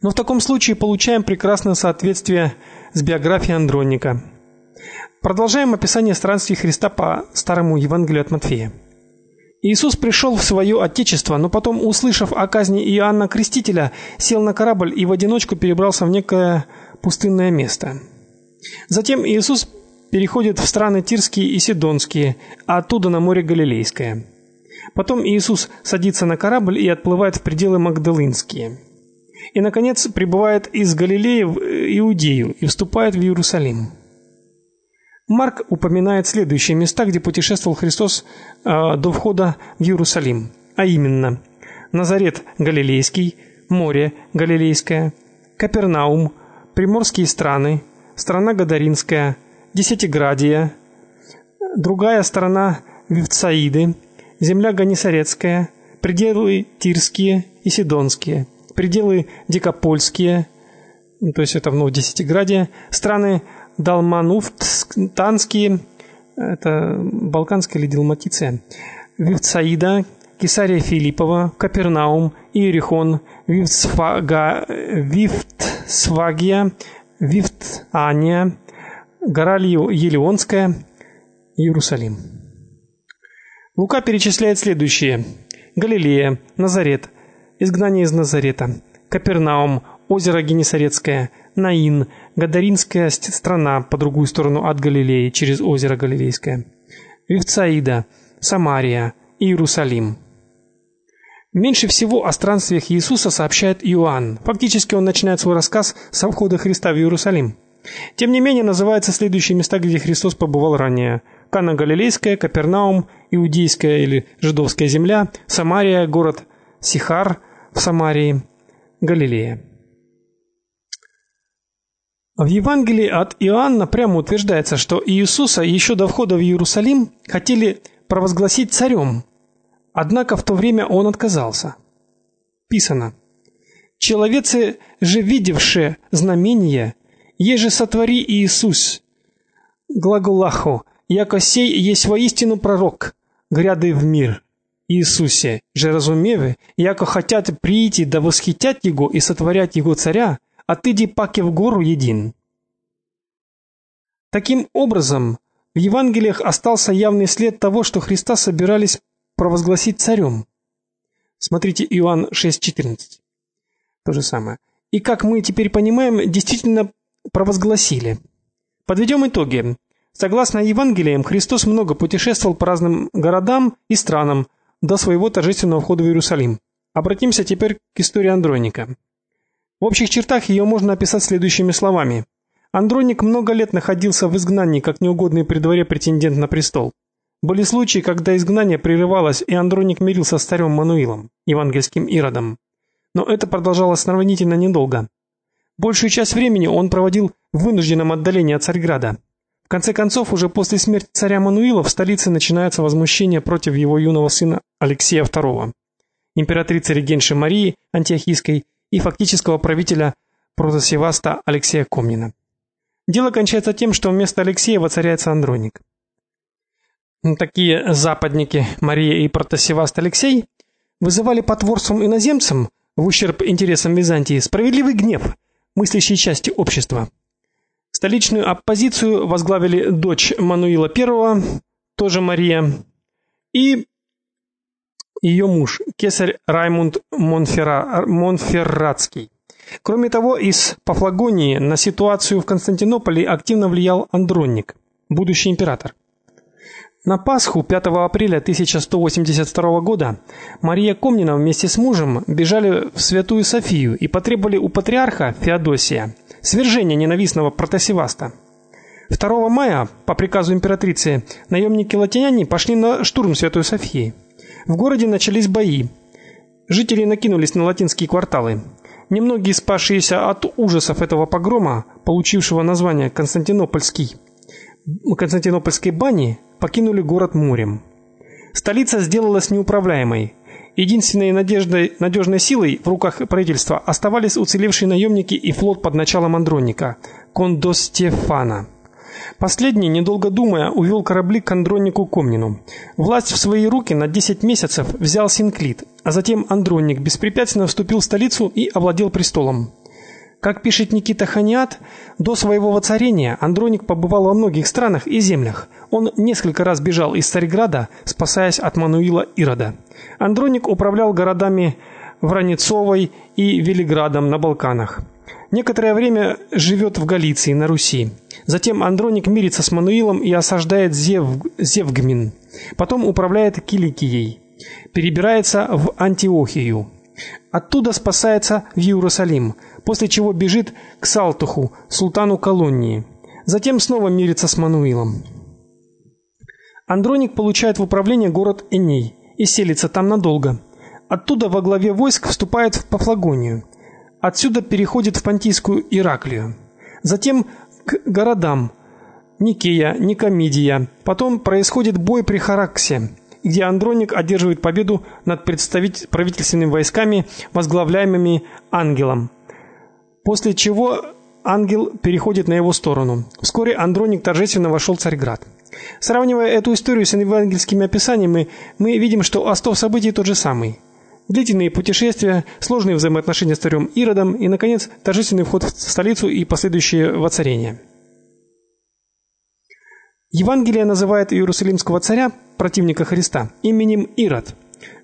Но в таком случае получаем прекрасное соответствие с биографией Андроника. Продолжаем описание странствий Христа по Старому Евангелию от Матфея. Иисус пришел в свое отечество, но потом, услышав о казни Иоанна Крестителя, сел на корабль и в одиночку перебрался в некое пустынное место. Затем Иисус переходит в страны Тирские и Сидонские, а оттуда на море Галилейское. Потом Иисус садится на корабль и отплывает в пределы Магдалинские. И наконец прибывает из Галилеи в Иудею и вступает в Иерусалим. Марк упоминает следующие места, где путешествовал Христос э, до входа в Иерусалим, а именно: Назарет Галилейский, море Галилейское, Капернаум, приморские страны, страна Гадаринская, Десятиградия, другая сторона Вифсаиды, земля Ганисарецкая, пределы Тирские и Сидонские, пределы Дикопольские, то есть это в Десятиградия, страны Далмануфтанские, это Балканская или Далматиция, Вифсаида, Кесария Филиппова, Капернаум, Иерихон, Вифсфага, Вифтсвагия, Вифтания, гора Елеонская, Иерусалим. Лука перечисляет следующие: Галилея, Назарет, изгнание из Назарета, Капернаум, озеро Генесарецкое, Наин, Гадаринская страна по другую сторону от Галилеи через озеро Галилейское, Вифсаида, Самария, Иерусалим. Меньше всего о странствиях Иисуса сообщает Иоанн. Фактически он начинает свой рассказ со входа Христа в Иерусалим. Тем не менее, называются следующие места, где Христос побывал ранее: Кана Галилейская, Капернаум, Иудейская или Жидовская земля, Самария, город Сихар Самарии, Галилея. В Евангелии от Иоанна прямо утверждается, что Иисуса еще до входа в Иерусалим хотели провозгласить царем, однако в то время он отказался. Писано: Человецы же видевшие знамения еже сотвори Иисус. Глаголаху, яко сей есть воистину пророк, гряды в мир. Иисусе, же разумеве, яко хотят прийти да восхитять его и сотворять его царя, а ты ди паки в гору един. Таким образом, в Евангелиях остался явный след того, что Христа собирались провозгласить царем. Смотрите Иоанн 6:14. То же самое. И как мы теперь понимаем, действительно провозгласили. Подведем итоги. Согласно Евангелиям, Христос много путешествовал по разным городам и странам до своего торжественного входа в Иерусалим. Обратимся теперь к истории Андроника. В общих чертах ее можно описать следующими словами: Андроник много лет находился в изгнании, как неугодный при дворе претендент на престол. Были случаи, когда изгнание прерывалось, и Андроник мирился с царем Мануилом, евангельским Иродом. Но это продолжалось сравнительно недолго. Большую часть времени он проводил в вынужденном отдалении от Царьграда. В конце концов, уже после смерти царя Мануила в столице начинается возмущение против его юного сына Алексея II, императрицы регенши Марии Антиохийской и фактического правителя протосеваста Алексея Комнина. Дело кончается тем, что вместо Алексея воцаряется Андроник. Такие западники Мария и протосеваст Алексей вызывали потворством иноземцам в ущерб интересам Византии справедливый гнев – мыслящей части общества. Столичную оппозицию возглавили дочь Мануила I, тоже Мария, и ее муж, кесарь Раймунд Монферра, Монферратский. Кроме того, из Пафлагонии на ситуацию в Константинополе активно влиял Андроник, будущий император. На Пасху 5 апреля 1182 года Мария Комнина вместе с мужем бежали в Святую Софию и потребовали у патриарха Феодосия свержения ненавистного протосеваста. 2 мая по приказу императрицы наемники-латиняне пошли на штурм Святой Софии. В городе начались бои. Жители накинулись на латинские кварталы. Немногие спасшиеся от ужасов этого погрома, получившего название Константинопольский, Константинопольской бани, покинули город морем. Столица сделалась неуправляемой. Единственной надеждой, надежной силой в руках правительства оставались уцелевшие наемники и флот под началом Андроника Кондостефана. Последний, недолго думая, увел корабли к Андронику Комнину. Власть в свои руки на 10 месяцев взял Синклит, а затем Андроник беспрепятственно вступил в столицу и овладел престолом. Как пишет Никита Ханиат, до своего воцарения Андроник побывал во многих странах и землях. Он несколько раз бежал из Царьграда, спасаясь от Мануила Ирода. Андроник управлял городами Вранецовой и Велиградом на Балканах. Некоторое время живет в Галиции на Руси. Затем Андроник мирится с Мануилом и осаждает Зев... Зевгмин. Потом управляет Киликией. Перебирается в Антиохию. Оттуда спасается в Иерусалим, после чего бежит к Салтуху, султану колонии. Затем снова мирится с Мануилом. Андроник получает в управление город Эней и селится там надолго. Оттуда во главе войск вступает в Пафлагонию. Отсюда переходит в Понтийскую Ираклию. Затем к городам Никея, Никомидия. Потом происходит бой при Хараксе где Андроник одерживает победу над правительственными войсками, возглавляемыми Ангелом. После чего ангел переходит на его сторону. Вскоре Андроник торжественно вошел в Царьград. Сравнивая эту историю с евангельскими описаниями, мы видим, что остов событий тот же самый. Длительные путешествия, сложные взаимоотношения с царем Иродом и наконец торжественный вход в столицу и последующее воцарение. Евангелие называет Иерусалимского царя, противника Христа, именем Ирод.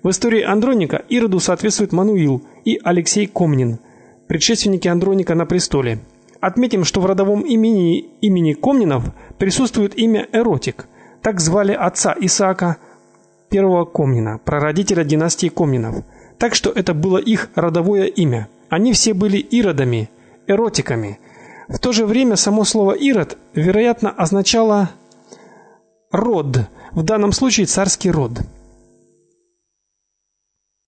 В истории Андроника Ироду соответствует Мануил и Алексей Комнин, предшественники Андроника на престоле. Отметим, что в родовом имени имени Комнинов присутствует имя Эротик. Так звали отца Исаака первого Комнина, прародителя династии Комнинов. Так что это было их родовое имя. Они все были иродами, эротиками. В то же время само слово Ирод, вероятно, означало род, в данном случае царский род.